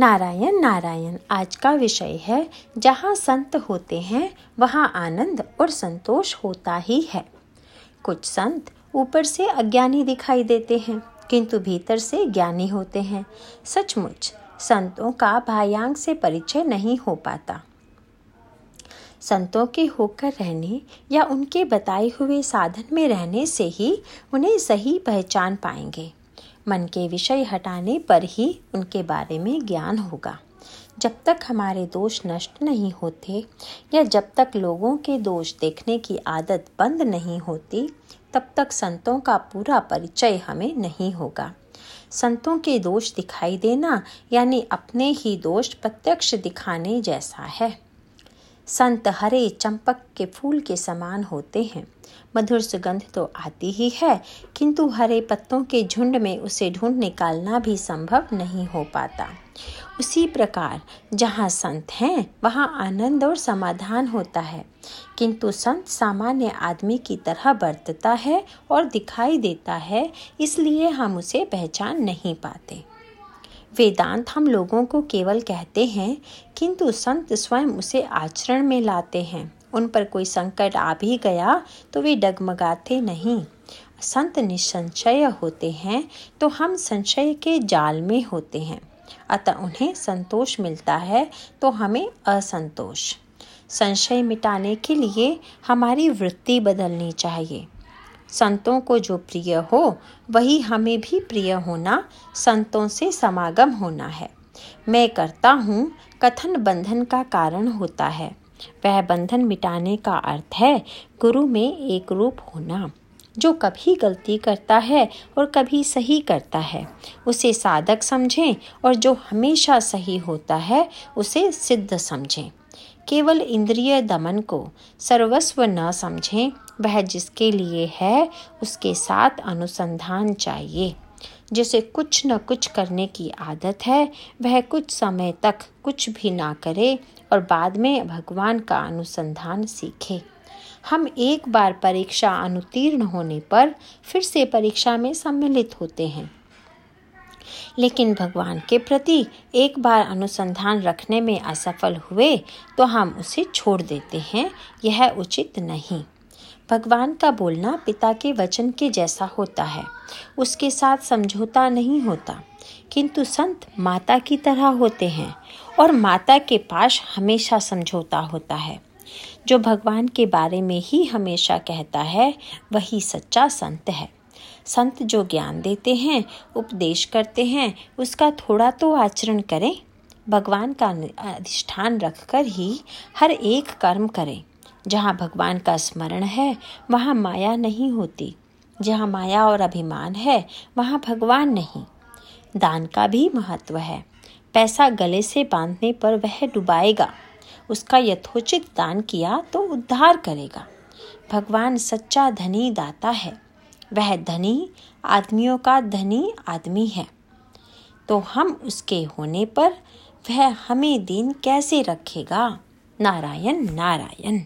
नारायण नारायण, आज का विषय है, जहाँ संत होते हैं, वहाँ आनंद और संतोष होता ही है। कुछ संत ऊपर से अज्ञानी दिखाई देते हैं, किंतु भीतर से ज्ञानी होते हैं। सचमुच, संतों का भायांग से परिचय नहीं हो पाता। संतों के होकर रहने या उनके बताए हुए साधन में रहने से ही उन्हें सही पहचान पाएँगे। मन के विषय हटाने पर ही उनके बारे में ज्ञान होगा। जब तक हमारे दोष नष्ट नहीं होते या जब तक लोगों के दोष देखने की आदत बंद नहीं होती, तब तक संतों का पूरा परिचय हमें नहीं होगा। संतों के दोष दिखाई देना यानी अपने ही दोष प्रत्यक्ष दिखाने जैसा है। संत हरे चंपक के फूल के समान होते हैं। मधुर सुगंध तो आती ही है, किंतु हरे पत्तों के झुंड में उसे ढूंढ निकालना भी संभव नहीं हो पाता। उसी प्रकार, जहाँ संत हैं, वहाँ आनंद और समाधान होता है। किंतु संत सामान्य आदमी की तरह बरतता है और दिखाई देता है, इसलिए हम उसे पहचान नहीं पाते। वेदांत हम लोगों को केवल कहते हैं, किंतु संत स्वयं उसे आचरण में लाते हैं। उन पर कोई संकट आ भी गया तो वे डगमगाते नहीं। संत निसंशय होते हैं तो हम संशय के जाल में होते हैं। अतः उन्हें संतोष मिलता है तो हमें असंतोष। संशय मिटाने के लिए हमारी वृत्ति बदलनी चाहिए। संतों को जो प्रिय हो, वही हमें भी प्रिय होना, संतों से समागम होना है। मैं करता हूँ, कथन बंधन का कारण होता है। वह बंधन मिटाने का अर्थ है, गुरु में एक रूप होना। जो कभी गलती करता है और कभी सही करता है, उसे साधक समझें और जो हमेशा सही होता है, उसे सिद्ध समझें। केवल इंद्रिय दमन को सर्वस्व न समझें वह जिसके लिए है, उसके साथ अनुसंधान चाहिए। जिसे कुछ न कुछ करने की आदत है, वह कुछ समय तक कुछ भी ना करे और बाद में भगवान का अनुसंधान सीखे। हम एक बार परीक्षा अनुतीर्ण होने पर फिर से परीक्षा में सम्मिलित होते हैं। लेकिन भगवान के प्रति एक बार अनुसंधान रखने में असफल हुए तो हम उसे छोड़ देते हैं, यह उचित नहीं। भगवान का बोलना पिता के वचन के जैसा होता है। उसके साथ समझौता नहीं होता, किंतु संत माता की तरह होते हैं और माता के पास हमेशा समझौता होता है। जो भगवान के बारे में ही हमेशा कहता है, वही सच्चा संत है। संत जो ज्ञान देते हैं, उपदेश करते हैं, उसका थोड़ा तो आचरण करें। भगवान का अधिष्ठान रखकर ही हर एक कर्म करें। जहाँ भगवान का स्मरण है, वहाँ माया नहीं होती। जहाँ माया और अभिमान है, वहाँ भगवान नहीं। दान का भी महत्व है। पैसा गले से बांधने पर वह डुबाएगा। उसका यथोचित दान किया तो उद्धार करेगा। भगवान सच्चा धनी दाता है। वह धनी, आदमियों का धनी आदमी है। तो हम उसके होने पर वह हमें दिन कैसे रखेगा? नारायण नारायण।